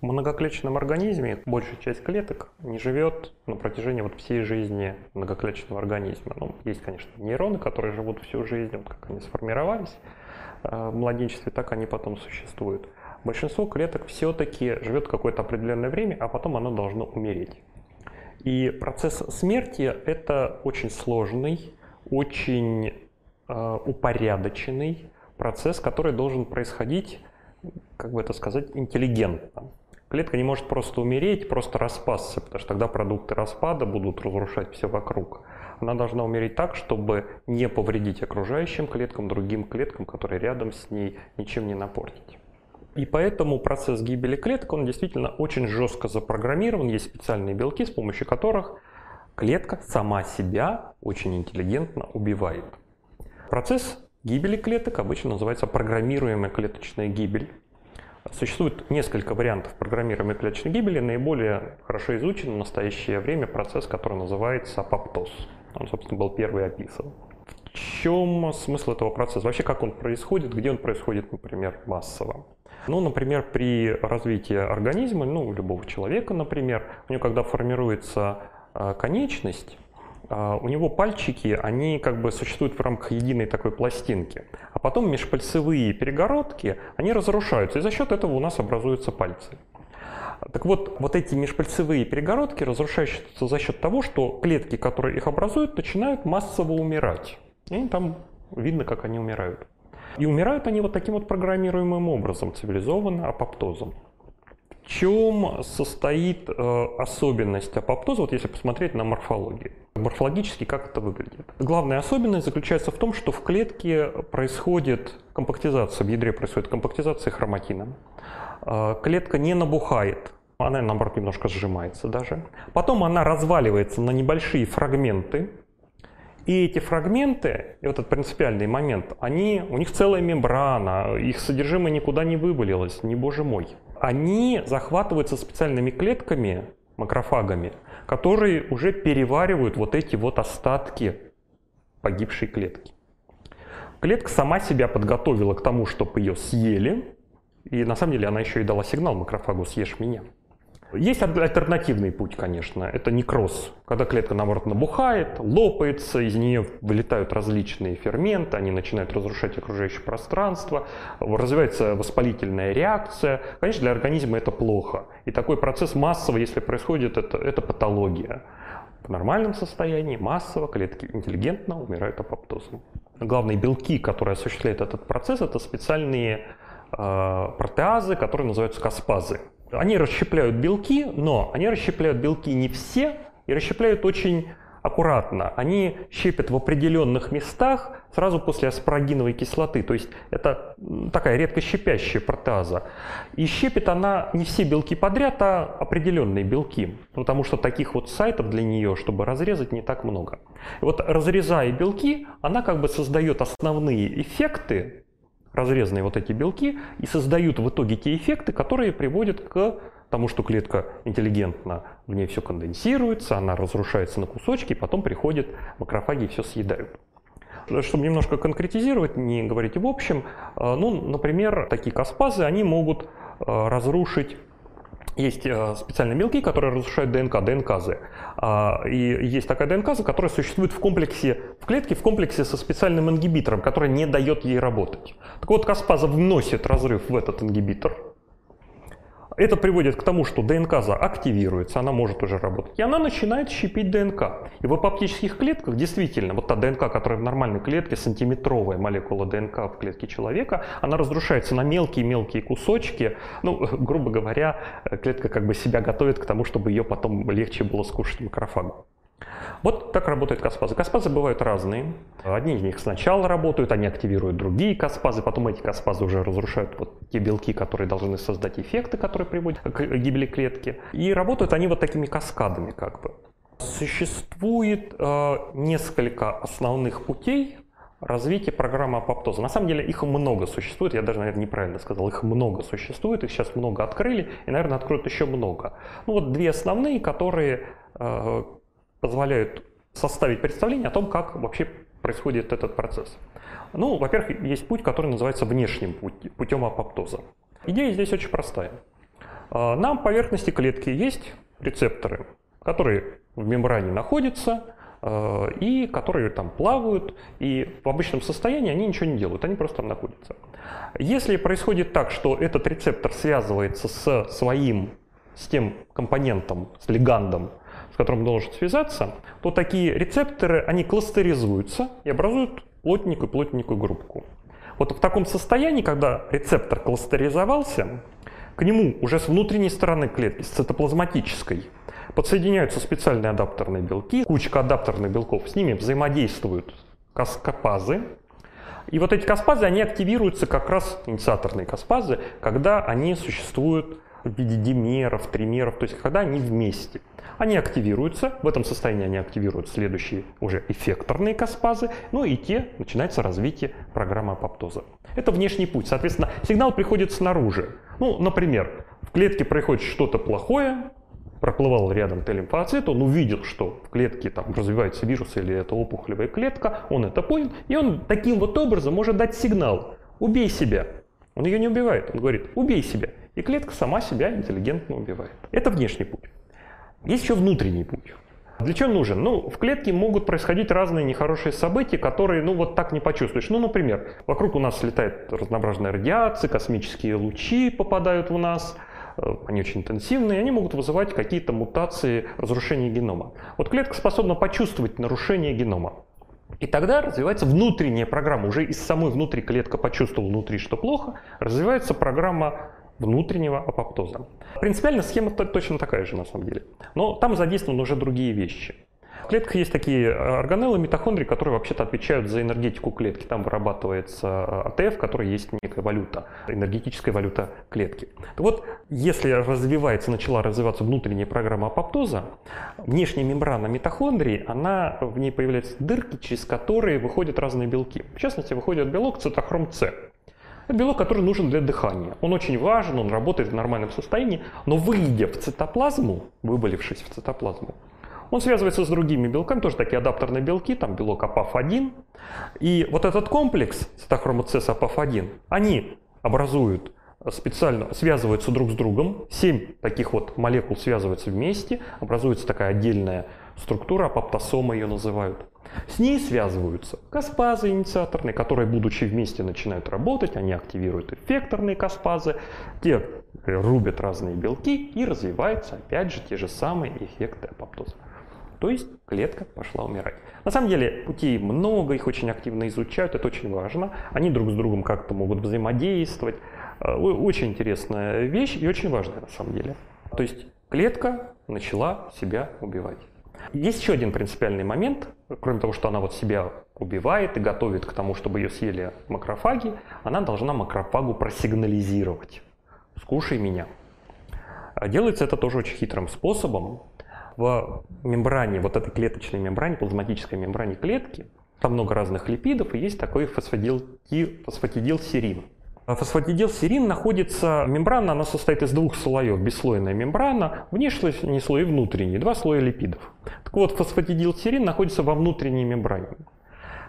В многоклеточном организме большая часть клеток не живет на протяжении вот всей жизни многоклеточного организма. Ну, есть, конечно, нейроны, которые живут всю жизнь, вот как они сформировались э, в младенчестве, так они потом существуют. Большинство клеток все-таки живет какое-то определенное время, а потом оно должно умереть. И процесс смерти – это очень сложный, очень э, упорядоченный процесс, который должен происходить, как бы это сказать, интеллигентно. Клетка не может просто умереть, просто распасться, потому что тогда продукты распада будут разрушать все вокруг. Она должна умереть так, чтобы не повредить окружающим клеткам, другим клеткам, которые рядом с ней, ничем не напортить. И поэтому процесс гибели клеток, он действительно очень жестко запрограммирован. Есть специальные белки, с помощью которых клетка сама себя очень интеллигентно убивает. Процесс гибели клеток обычно называется программируемая клеточная гибель. Существует несколько вариантов программируемой клеточной гибели. Наиболее хорошо изучен в настоящее время процесс, который называется апоптоз. Он, собственно, был первый описан. В чем смысл этого процесса? Вообще, как он происходит, где он происходит, например, массово? Ну, например, при развитии организма, ну, любого человека, например, у него когда формируется а, конечность, у него пальчики, они как бы существуют в рамках единой такой пластинки. А потом межпальцевые перегородки, они разрушаются, и за счет этого у нас образуются пальцы. Так вот, вот эти межпальцевые перегородки разрушаются за счет того, что клетки, которые их образуют, начинают массово умирать. И там видно, как они умирают. И умирают они вот таким вот программируемым образом, цивилизованно, апоптозом. Чем состоит э, особенность апоптоза, вот если посмотреть на морфологию? Морфологически как это выглядит? Главная особенность заключается в том, что в клетке происходит компактизация, в ядре происходит компактизация хроматина. Э, клетка не набухает, она наоборот немножко сжимается даже. Потом она разваливается на небольшие фрагменты, и эти фрагменты, и вот этот принципиальный момент, они, у них целая мембрана, их содержимое никуда не вывалилось, не боже мой. Они захватываются специальными клетками, макрофагами, которые уже переваривают вот эти вот остатки погибшей клетки. Клетка сама себя подготовила к тому, чтобы ее съели, и на самом деле она еще и дала сигнал макрофагу «съешь меня». Есть альтернативный путь, конечно, это некроз, когда клетка, наоборот, набухает, лопается, из нее вылетают различные ферменты, они начинают разрушать окружающее пространство, развивается воспалительная реакция. Конечно, для организма это плохо. И такой процесс массово, если происходит, это, это патология. В нормальном состоянии массово клетки интеллигентно умирают апоптозом. Главные белки, которые осуществляют этот процесс, это специальные э, протеазы, которые называются каспазы. Они расщепляют белки, но они расщепляют белки не все и расщепляют очень аккуратно. Они щепят в определенных местах сразу после аспарагиновой кислоты. То есть это такая редко щепящая протеаза. И щепит она не все белки подряд, а определенные белки. Потому что таких вот сайтов для нее, чтобы разрезать, не так много. И вот разрезая белки, она как бы создает основные эффекты разрезанные вот эти белки и создают в итоге те эффекты, которые приводят к тому, что клетка интеллигентна, в ней все конденсируется, она разрушается на кусочки, и потом приходят макрофаги и все съедают. Чтобы немножко конкретизировать, не говорить в общем, э, ну, например, такие каспазы, они могут э, разрушить есть э, специальные белки, которые разрушают ДНК, ДНКазы. А, и есть такая ДНКаза, которая существует в комплексе, в клетке в комплексе со специальным ингибитором, который не дает ей работать. Так вот, Каспаза вносит разрыв в этот ингибитор, это приводит к тому, что ДНК активируется, она может уже работать, и она начинает щепить ДНК. И в апоптических клетках действительно, вот та ДНК, которая в нормальной клетке, сантиметровая молекула ДНК в клетке человека, она разрушается на мелкие-мелкие кусочки. Ну, грубо говоря, клетка как бы себя готовит к тому, чтобы ее потом легче было скушать макрофагу. Вот так работают каспазы. Каспазы бывают разные. Одни из них сначала работают, они активируют другие каспазы, потом эти каспазы уже разрушают вот те белки, которые должны создать эффекты, которые приводят к гибели клетки. И работают они вот такими каскадами как бы. Существует э, несколько основных путей развития программы апоптоза. На самом деле их много существует, я даже, наверное, неправильно сказал, их много существует, их сейчас много открыли, и, наверное, откроют еще много. Ну вот две основные, которые э, позволяют составить представление о том, как вообще происходит этот процесс. Ну, во-первых, есть путь, который называется внешним путем апоптоза. Идея здесь очень простая. А, на поверхности клетки есть рецепторы, которые в мембране находятся, а, и которые там плавают, и в обычном состоянии они ничего не делают, они просто там находятся. Если происходит так, что этот рецептор связывается с своим, с тем компонентом, с легандом, с которым должен связаться, то такие рецепторы, они кластеризуются и образуют плотненькую плотненькую группку. Вот в таком состоянии, когда рецептор кластеризовался, к нему уже с внутренней стороны клетки, с цитоплазматической, подсоединяются специальные адаптерные белки, кучка адаптерных белков, с ними взаимодействуют каскопазы, и вот эти каспазы, они активируются как раз, инициаторные каспазы, когда они существуют в виде димеров, тримеров, то есть когда они вместе. Они активируются, в этом состоянии они активируют следующие уже эффекторные каспазы, ну и те начинается развитие программы апоптоза. Это внешний путь, соответственно, сигнал приходит снаружи. Ну, например, в клетке происходит что-то плохое, проплывал рядом Т-лимфоцит, он увидел, что в клетке там развивается вирус или это опухолевая клетка, он это понял, и он таким вот образом может дать сигнал «убей себя». Он ее не убивает, он говорит «убей себя». И клетка сама себя интеллигентно убивает. Это внешний путь. Есть еще внутренний путь. Для чего нужен? Ну, в клетке могут происходить разные нехорошие события, которые, ну, вот так не почувствуешь. Ну, например, вокруг у нас летает разнообразная радиация, космические лучи попадают в нас, э, они очень интенсивные, они могут вызывать какие-то мутации, разрушения генома. Вот клетка способна почувствовать нарушение генома. И тогда развивается внутренняя программа. Уже из самой внутри клетка почувствовала внутри, что плохо, развивается программа внутреннего апоптоза. Принципиально схема точно такая же на самом деле. Но там задействованы уже другие вещи. В клетках есть такие э, органеллы, митохондрии, которые вообще-то отвечают за энергетику клетки. Там вырабатывается э, АТФ, который есть некая валюта, энергетическая валюта клетки. Вот, если развивается, начала развиваться внутренняя программа апоптоза, внешняя мембрана митохондрии, она, в ней появляются дырки, через которые выходят разные белки. В частности, выходит белок цитохром С. Это белок, который нужен для дыхания. Он очень важен, он работает в нормальном состоянии, но выйдя в цитоплазму, выболившись в цитоплазму, он связывается с другими белками, тоже такие адаптерные белки, там белок АПАФ-1. И вот этот комплекс цитохрома С с АПАФ-1, они образуют специально связываются друг с другом. Семь таких вот молекул связываются вместе, образуется такая отдельная структура, апоптосома ее называют. С ней связываются каспазы инициаторные, которые, будучи вместе, начинают работать, они активируют эффекторные каспазы, те рубят разные белки и развиваются, опять же, те же самые эффекты апоптоза. То есть клетка пошла умирать. На самом деле путей много, их очень активно изучают, это очень важно. Они друг с другом как-то могут взаимодействовать. Э, очень интересная вещь и очень важная на самом деле. То есть клетка начала себя убивать. Есть еще один принципиальный момент, кроме того, что она вот себя убивает и готовит к тому, чтобы ее съели макрофаги, она должна макрофагу просигнализировать. «Скушай меня». А делается это тоже очень хитрым способом. В мембране, вот этой клеточной мембране, плазматической мембране клетки, там много разных липидов, и есть такой фосфатидилсерин. Фосфатидилсерин находится, мембрана, она состоит из двух слоев, бесслойная мембрана, внешний слой и внутренний, два слоя липидов. Так вот, фосфатидилсерин находится во внутренней мембране.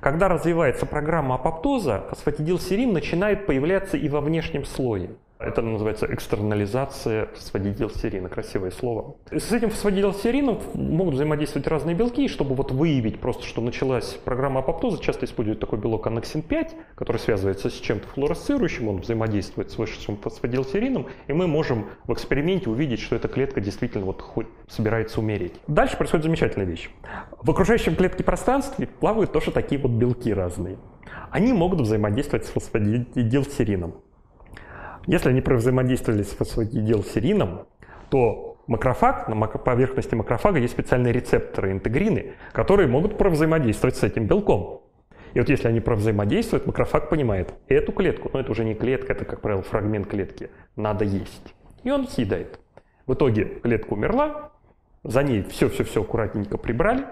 Когда развивается программа апоптоза, фосфатидилсерин начинает появляться и во внешнем слое. Это называется экстернализация фосфодидилсерина, красивое слово. С этим фосфодидилсерином могут взаимодействовать разные белки, чтобы вот выявить просто, что началась программа апоптоза, часто используют такой белок аннексин-5, который связывается с чем-то флуоресцирующим, он взаимодействует с вышедшим фосфодилсерином, и мы можем в эксперименте увидеть, что эта клетка действительно вот собирается умереть. Дальше происходит замечательная вещь. В окружающем клетке пространстве плавают тоже такие вот белки разные. Они могут взаимодействовать с фосфодидилсерином. Если они взаимодействовали с фосфатидилсерином, то макрофаг, на поверхности макрофага есть специальные рецепторы, интегрины, которые могут взаимодействовать с этим белком. И вот если они взаимодействуют, макрофаг понимает, эту клетку, но это уже не клетка, это, как правило, фрагмент клетки, надо есть. И он съедает. В итоге клетка умерла, за ней все-все-все аккуратненько прибрали,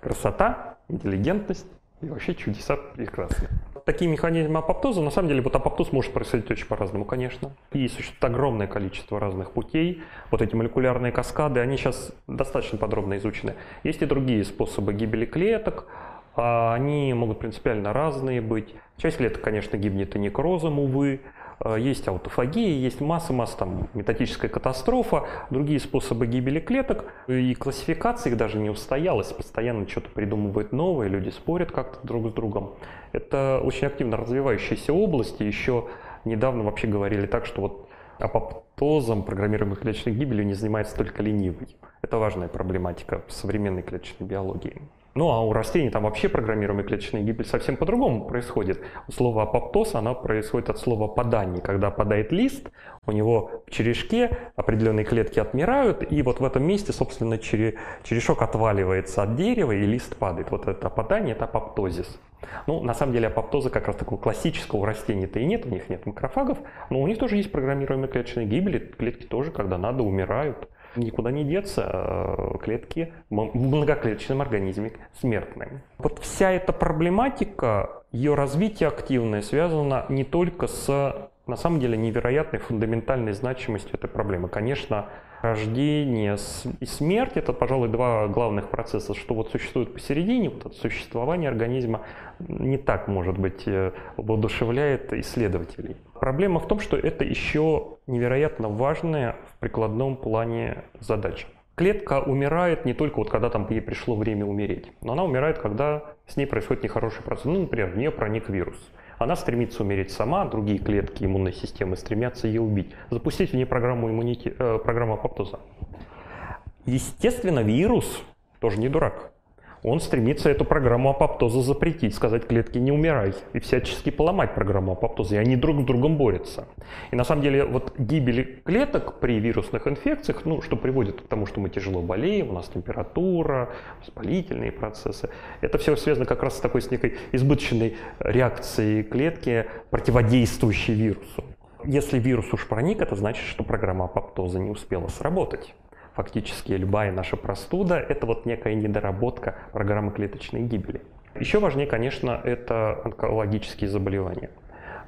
красота, интеллигентность и вообще чудеса прекрасные такие механизмы апоптоза, на самом деле, вот апоптоз может происходить очень по-разному, конечно. И существует огромное количество разных путей. Вот эти молекулярные каскады, они сейчас достаточно подробно изучены. Есть и другие способы гибели клеток. А они могут принципиально разные быть. Часть клеток, конечно, гибнет и некрозом, увы. Э, есть аутофагия, есть масса-масса там методическая катастрофа, другие способы гибели клеток, и классификация их даже не устоялась, постоянно что-то придумывают новое, люди спорят как-то друг с другом. Это очень активно развивающиеся области, еще недавно вообще говорили так, что вот апоптозом программируемой клеточной гибелью не занимается только ленивый. Это важная проблематика современной клеточной биологии. Ну а у растений там вообще программируемая клеточная гибель совсем по-другому происходит. Слово апоптоз, оно происходит от слова падание. Когда падает лист, у него в черешке определенные клетки отмирают, и вот в этом месте, собственно, черешок отваливается от дерева, и лист падает. Вот это опадание, это апоптозис. Ну, на самом деле апоптоза как раз такого классического у растений-то и нет, у них нет макрофагов, но у них тоже есть программируемая клеточная гибель, клетки тоже, когда надо, умирают. Никуда не деться, э, клетки в многоклеточном организме смертны. Вот вся эта проблематика, ее развитие активное связано не только с, на самом деле, невероятной фундаментальной значимостью этой проблемы. Конечно, рождение и смерть – это, пожалуй, два главных процесса, что вот существует посередине, вот это существование организма не так, может быть, э, воодушевляет исследователей. Проблема в том, что это еще невероятно важная в прикладном плане задача. Клетка умирает не только вот когда там ей пришло время умереть, но она умирает, когда с ней происходит нехороший процесс. Ну, например, в нее проник вирус. Она стремится умереть сама, другие клетки иммунной системы стремятся ее убить. Запустить в ней программу, иммунити... э, программу апоптоза. Естественно, вирус тоже не дурак он стремится эту программу апоптоза запретить, сказать клетке не умирай, и всячески поломать программу апоптоза, и они друг с другом борются. И на самом деле вот гибель клеток при вирусных инфекциях, ну, что приводит к тому, что мы тяжело болеем, у нас температура, воспалительные процессы, это все связано как раз с такой с некой избыточной реакцией клетки, противодействующей вирусу. Если вирус уж проник, это значит, что программа апоптоза не успела сработать фактически любая наша простуда – это вот некая недоработка программы клеточной гибели. Еще важнее, конечно, это онкологические заболевания.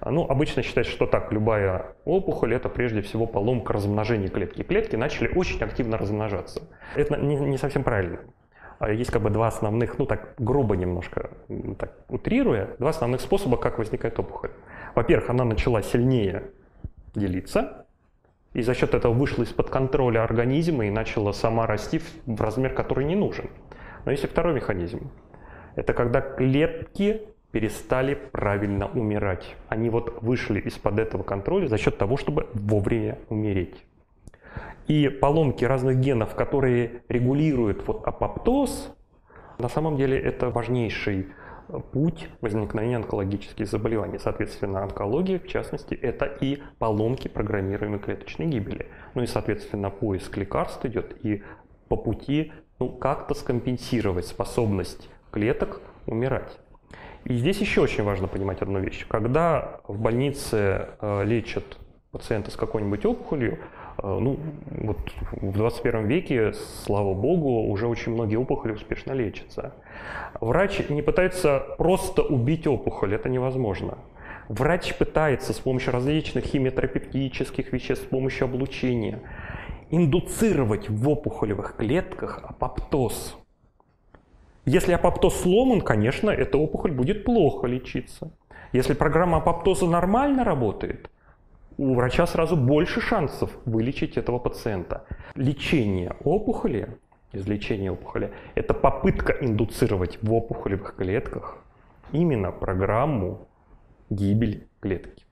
Ну, обычно считается, что так, любая опухоль – это прежде всего поломка размножения клетки. Клетки начали очень активно размножаться. Это не, не совсем правильно. А есть как бы два основных, ну так грубо немножко, так утрируя, два основных способа, как возникает опухоль. Во-первых, она начала сильнее делиться, и за счет этого вышла из-под контроля организма и начала сама расти в размер, который не нужен. Но есть и второй механизм. Это когда клетки перестали правильно умирать. Они вот вышли из-под этого контроля за счет того, чтобы вовремя умереть. И поломки разных генов, которые регулируют вот апоптоз, на самом деле это важнейший путь возникновения онкологических заболеваний. Соответственно, онкология, в частности, это и поломки программируемой клеточной гибели. Ну и, соответственно, поиск лекарств идет и по пути ну, как-то скомпенсировать способность клеток умирать. И здесь еще очень важно понимать одну вещь. Когда в больнице э, лечат пациента с какой-нибудь опухолью, ну, вот в 21 веке, слава богу, уже очень многие опухоли успешно лечатся. Врач не пытается просто убить опухоль, это невозможно. Врач пытается с помощью различных химиотерапевтических веществ, с помощью облучения индуцировать в опухолевых клетках апоптоз. Если апоптоз сломан, конечно, эта опухоль будет плохо лечиться. Если программа апоптоза нормально работает, у врача сразу больше шансов вылечить этого пациента. Лечение опухоли, излечение опухоли, это попытка индуцировать в опухолевых клетках именно программу гибели клетки.